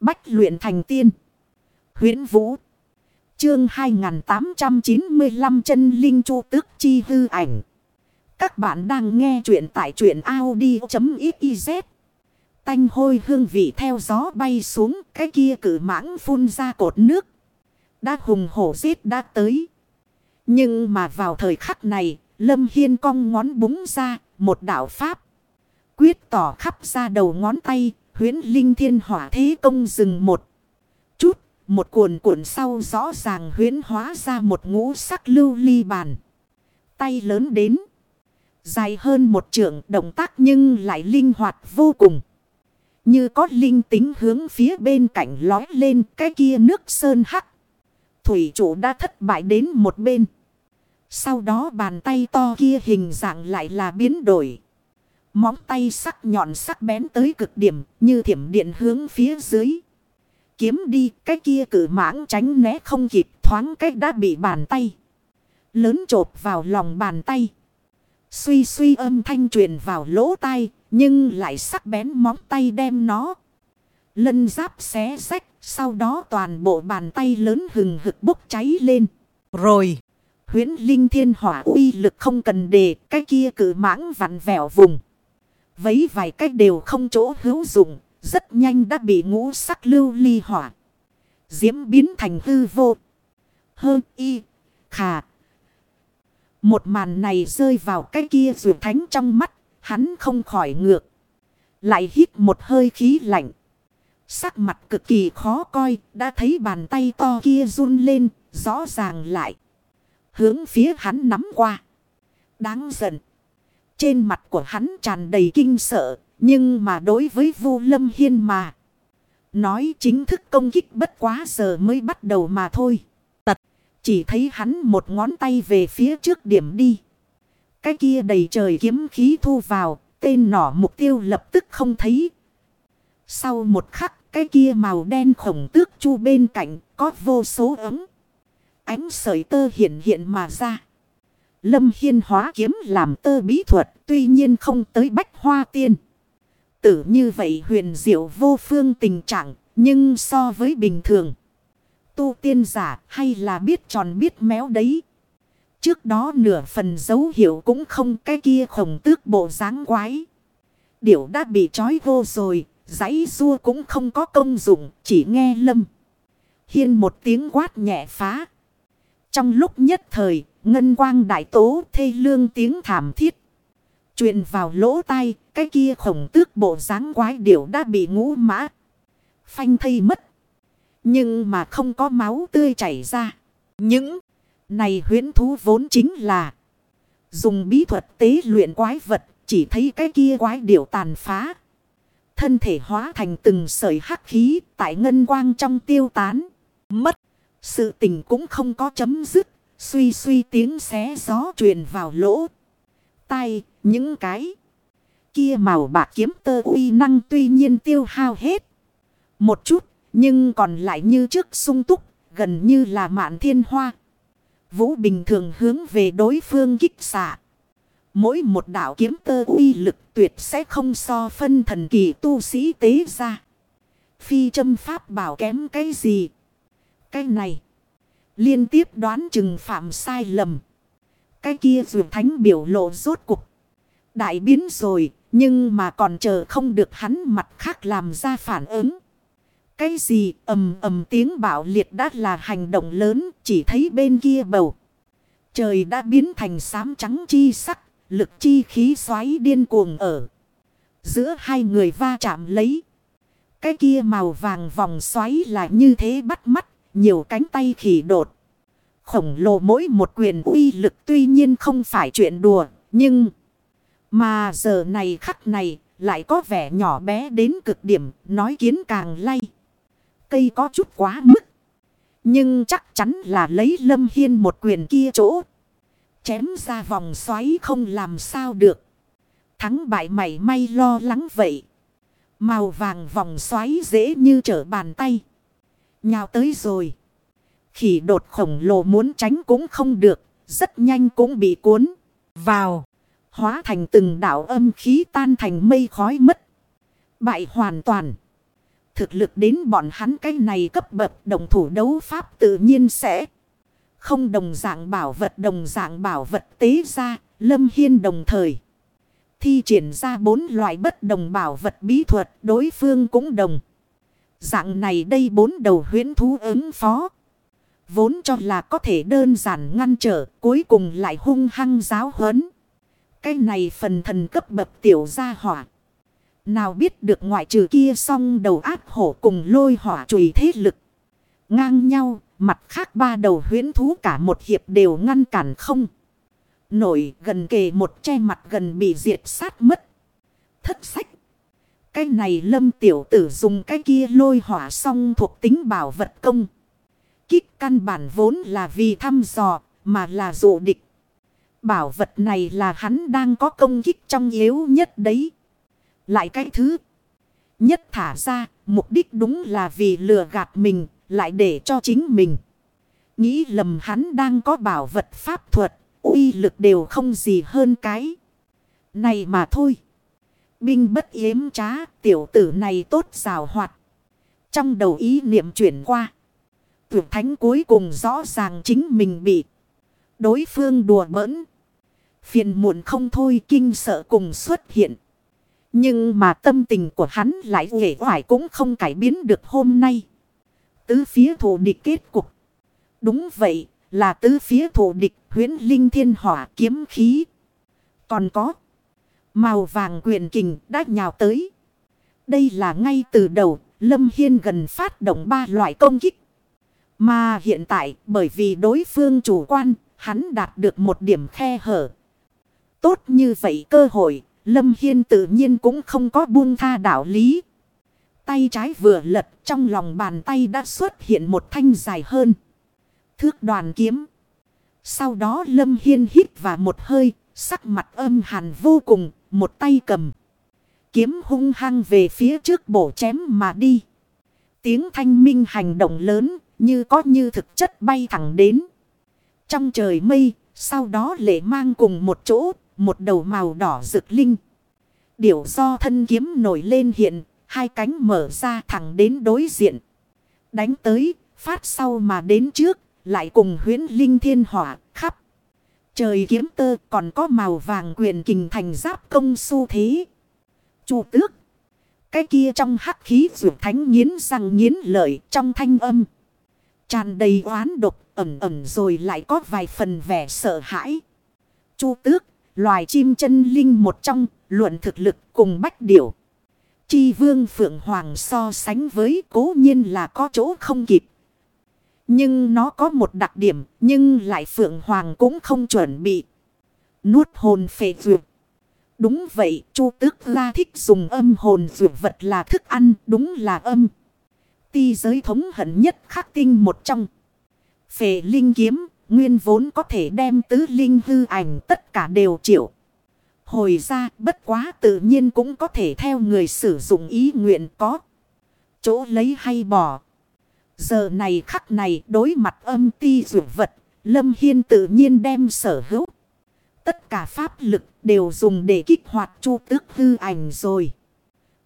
Bách luyện thành tiên. huyễn Vũ. Chương 2895 chân linh chu tước chi hư ảnh. Các bạn đang nghe truyện tại truyện Audi.xyz. Tanh hôi hương vị theo gió bay xuống cái kia cử mãng phun ra cột nước. Đã hùng hổ giết đã tới. Nhưng mà vào thời khắc này, Lâm Hiên cong ngón búng ra, một đạo pháp. Quyết tỏ khắp ra đầu ngón tay, huyến linh thiên hỏa thế công dừng một chút. Một cuộn cuộn sau rõ ràng huyến hóa ra một ngũ sắc lưu ly bàn. Tay lớn đến. Dài hơn một trượng, động tác nhưng lại linh hoạt vô cùng. Như có linh tính hướng phía bên cạnh lói lên cái kia nước sơn hắc. Thủy chủ đã thất bại đến một bên. Sau đó bàn tay to kia hình dạng lại là biến đổi. Móng tay sắc nhọn sắc bén tới cực điểm, như thiểm điện hướng phía dưới. Kiếm đi, cái kia cử mãng tránh né không kịp, thoáng cách đã bị bàn tay. Lớn chộp vào lòng bàn tay. Suy suy âm thanh truyền vào lỗ tai, nhưng lại sắc bén móng tay đem nó. Lân giáp xé rách, sau đó toàn bộ bàn tay lớn hừng hực bốc cháy lên. Rồi, huyễn linh thiên hỏa uy lực không cần đề cái kia cử mãng vặn vẹo vùng. Vấy vài cách đều không chỗ hữu dụng, rất nhanh đã bị ngũ sắc lưu ly hỏa. Diễm biến thành hư vô. Hơn y, khả. Một màn này rơi vào cái kia rượu thánh trong mắt, hắn không khỏi ngược. Lại hít một hơi khí lạnh. Sắc mặt cực kỳ khó coi, đã thấy bàn tay to kia run lên, rõ ràng lại. Hướng phía hắn nắm qua. Đáng giận. Trên mặt của hắn tràn đầy kinh sợ. Nhưng mà đối với Vu Lâm Hiên mà. Nói chính thức công kích bất quá giờ mới bắt đầu mà thôi. Tật. Chỉ thấy hắn một ngón tay về phía trước điểm đi. Cái kia đầy trời kiếm khí thu vào. Tên nỏ mục tiêu lập tức không thấy. Sau một khắc, cái kia màu đen khổng tước chu bên cạnh có vô số ấm. Ánh sợi tơ hiện hiện mà ra. Lâm Hiên hóa kiếm làm tơ bí thuật tuy nhiên không tới bách hoa tiên. Tử như vậy huyền diệu vô phương tình trạng nhưng so với bình thường. Tu tiên giả hay là biết tròn biết méo đấy. Trước đó nửa phần dấu hiệu cũng không cái kia khổng tước bộ dáng quái. Điều đã bị trói vô rồi, giấy rua cũng không có công dụng, chỉ nghe lâm. Hiên một tiếng quát nhẹ phá. Trong lúc nhất thời, ngân quang đại tố thê lương tiếng thảm thiết. truyền vào lỗ tai, cái kia khổng tước bộ dáng quái điểu đã bị ngũ mã. Phanh thây mất. Nhưng mà không có máu tươi chảy ra. Những này huyến thú vốn chính là dùng bí thuật tế luyện quái vật, chỉ thấy cái kia quái điểu tàn phá. Thân thể hóa thành từng sợi hắc khí tại ngân quang trong tiêu tán. Mất. Sự tình cũng không có chấm dứt. Suy suy tiếng xé gió truyền vào lỗ. tay những cái. Kia màu bạc kiếm tơ uy năng tuy nhiên tiêu hao hết. Một chút, nhưng còn lại như trước sung túc, gần như là mạn thiên hoa. Vũ bình thường hướng về đối phương kích xạ. Mỗi một đạo kiếm tơ uy lực tuyệt sẽ không so phân thần kỳ tu sĩ tế ra. Phi châm pháp bảo kém cái gì. Cái này. Liên tiếp đoán chừng phạm sai lầm. Cái kia dù thánh biểu lộ rốt cục. Đại biến rồi. Nhưng mà còn chờ không được hắn mặt khác làm ra phản ứng. Cái gì ầm ầm tiếng bạo liệt đã là hành động lớn. Chỉ thấy bên kia bầu. Trời đã biến thành xám trắng chi sắc. Lực chi khí xoáy điên cuồng ở. Giữa hai người va chạm lấy. Cái kia màu vàng vòng xoáy là như thế bắt mắt nhiều cánh tay khỉ đột. Khổng lồ mỗi một quyền uy lực tuy nhiên không phải chuyện đùa. Nhưng mà giờ này khắc này lại có vẻ nhỏ bé đến cực điểm. Nói kiến càng lay. Cây có chút quá mức. Nhưng chắc chắn là lấy lâm hiên một quyền kia chỗ. Chém ra vòng xoáy không làm sao được. Thắng bại mày may lo lắng vậy. Màu vàng vòng xoáy dễ như trở bàn tay. Nhào tới rồi. Khỉ đột khổng lồ muốn tránh cũng không được. Rất nhanh cũng bị cuốn vào. Hóa thành từng đảo âm khí tan thành mây khói mất. Bại hoàn toàn. thực lực đến bọn hắn cái này cấp bậc đồng thủ đấu pháp tự nhiên sẽ không đồng dạng bảo vật đồng dạng bảo vật tế ra, Lâm Hiên đồng thời. Thi triển ra bốn loại bất đồng bảo vật bí thuật đối phương cũng đồng. Dạng này đây bốn đầu huyến thú ứng phó. Vốn cho là có thể đơn giản ngăn trở cuối cùng lại hung hăng giáo huấn. Cái này phần thần cấp bậc tiểu gia hỏa. Nào biết được ngoại trừ kia xong đầu áp hổ cùng lôi hỏa chùy thế lực. Ngang nhau, mặt khác ba đầu huyến thú cả một hiệp đều ngăn cản không. Nổi gần kề một che mặt gần bị diệt sát mất. Thất sách. Cái này lâm tiểu tử dùng cái kia lôi hỏa xong thuộc tính bảo vật công. Kích căn bản vốn là vì thăm dò mà là dụ địch. Bảo vật này là hắn đang có công kích trong yếu nhất đấy. Lại cái thứ nhất thả ra, mục đích đúng là vì lừa gạt mình, lại để cho chính mình. Nghĩ lầm hắn đang có bảo vật pháp thuật, uy lực đều không gì hơn cái. Này mà thôi. Binh bất yếm trá, tiểu tử này tốt rào hoạt. Trong đầu ý niệm chuyển qua. Tuyệt thánh cuối cùng rõ ràng chính mình bị đối phương đùa bỡn. Phiền muộn không thôi kinh sợ cùng xuất hiện. Nhưng mà tâm tình của hắn lại nghệ hoài cũng không cải biến được hôm nay. Tứ phía thủ địch kết cục. Đúng vậy, là tứ phía thủ địch huyến linh thiên hỏa kiếm khí. Còn có màu vàng quyền kình đã nhào tới. Đây là ngay từ đầu, Lâm Hiên gần phát động ba loại công kích. Mà hiện tại, bởi vì đối phương chủ quan, hắn đạt được một điểm khe hở. Tốt như vậy cơ hội, Lâm Hiên tự nhiên cũng không có buông tha đạo lý. Tay trái vừa lật trong lòng bàn tay đã xuất hiện một thanh dài hơn. Thước đoàn kiếm. Sau đó Lâm Hiên hít vào một hơi, sắc mặt âm hàn vô cùng, một tay cầm. Kiếm hung hăng về phía trước bổ chém mà đi. Tiếng thanh minh hành động lớn, như có như thực chất bay thẳng đến. Trong trời mây, sau đó lệ mang cùng một chỗ, một đầu màu đỏ rực linh. điều do thân kiếm nổi lên hiện, hai cánh mở ra thẳng đến đối diện. Đánh tới, phát sau mà đến trước, lại cùng huyến linh thiên hỏa. Trời kiếm tơ còn có màu vàng quyền kình thành giáp công su thế. chu tước. Cái kia trong hắc khí rượu thánh nghiến răng nghiến lợi trong thanh âm. Tràn đầy oán độc ẩm ẩm rồi lại có vài phần vẻ sợ hãi. Chu tước, loài chim chân linh một trong, luận thực lực cùng bách điểu. Chi vương phượng hoàng so sánh với cố nhiên là có chỗ không kịp. Nhưng nó có một đặc điểm, nhưng lại phượng hoàng cũng không chuẩn bị. Nuốt hồn phệ dược. Đúng vậy, chu tước la thích dùng âm hồn dược vật là thức ăn, đúng là âm. Ti giới thống hận nhất khắc tinh một trong. Phệ linh kiếm, nguyên vốn có thể đem tứ linh hư ảnh tất cả đều chịu. Hồi ra bất quá tự nhiên cũng có thể theo người sử dụng ý nguyện có. Chỗ lấy hay bỏ. Giờ này khắc này đối mặt âm ti dụ vật. Lâm Hiên tự nhiên đem sở hữu. Tất cả pháp lực đều dùng để kích hoạt chu tước hư ảnh rồi.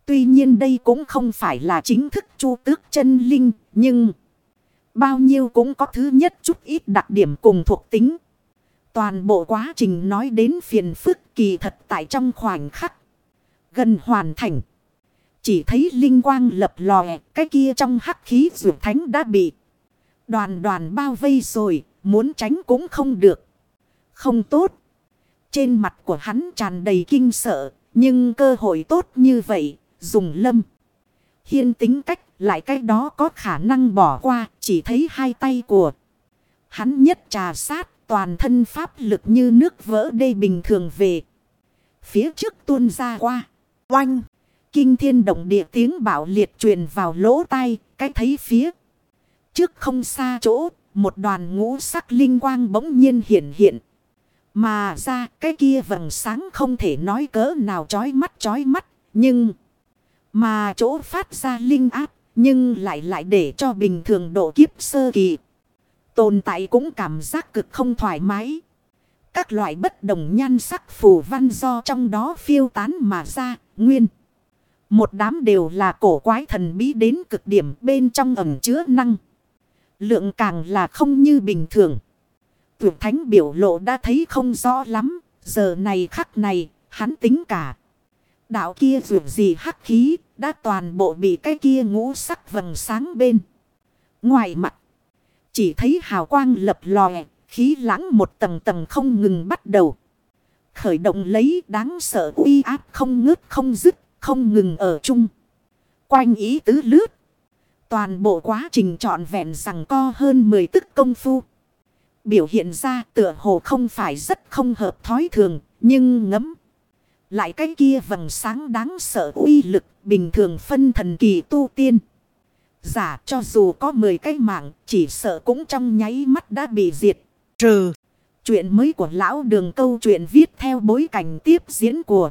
Tuy nhiên đây cũng không phải là chính thức chu tước chân linh. Nhưng bao nhiêu cũng có thứ nhất chút ít đặc điểm cùng thuộc tính. Toàn bộ quá trình nói đến phiền phức kỳ thật tại trong khoảnh khắc. Gần hoàn thành. Chỉ thấy linh quang lập lòe, cái kia trong hắc khí rượu thánh đã bị đoàn đoàn bao vây rồi, muốn tránh cũng không được. Không tốt. Trên mặt của hắn tràn đầy kinh sợ, nhưng cơ hội tốt như vậy, dùng lâm. Hiên tính cách, lại cái đó có khả năng bỏ qua, chỉ thấy hai tay của hắn nhất trà sát, toàn thân pháp lực như nước vỡ đê bình thường về. Phía trước tuôn ra qua, oanh. Kinh thiên động địa tiếng bảo liệt truyền vào lỗ tai, cái thấy phía. Trước không xa chỗ, một đoàn ngũ sắc linh quang bỗng nhiên hiện hiện. Mà ra cái kia vầng sáng không thể nói cỡ nào chói mắt chói mắt, nhưng... Mà chỗ phát ra linh áp, nhưng lại lại để cho bình thường độ kiếp sơ kỳ. Tồn tại cũng cảm giác cực không thoải mái. Các loại bất đồng nhan sắc phù văn do trong đó phiêu tán mà ra, nguyên. Một đám đều là cổ quái thần bí đến cực điểm bên trong ẩm chứa năng. Lượng càng là không như bình thường. Tuyệt thánh biểu lộ đã thấy không rõ lắm. Giờ này khắc này, hắn tính cả. Đạo kia vượt gì hắc khí, đã toàn bộ bị cái kia ngũ sắc vầng sáng bên. Ngoài mặt, chỉ thấy hào quang lập lòe, khí lãng một tầng tầng không ngừng bắt đầu. Khởi động lấy đáng sợ uy áp không ngớt không dứt, không ngừng ở chung. Quanh ý tứ lướt. Toàn bộ quá trình trọn vẹn rằng co hơn 10 tức công phu. Biểu hiện ra tựa hồ không phải rất không hợp thói thường, nhưng ngấm. Lại cái kia vầng sáng đáng sợ uy lực bình thường phân thần kỳ tu tiên. Giả cho dù có 10 cái mạng chỉ sợ cũng trong nháy mắt đã bị diệt. Trừ. Chuyện mới của lão đường câu chuyện viết theo bối cảnh tiếp diễn của